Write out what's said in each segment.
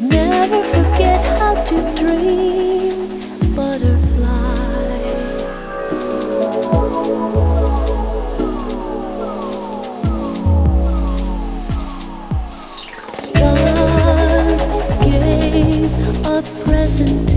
Never forget how to dream, butterfly. God gave a present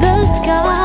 the sky.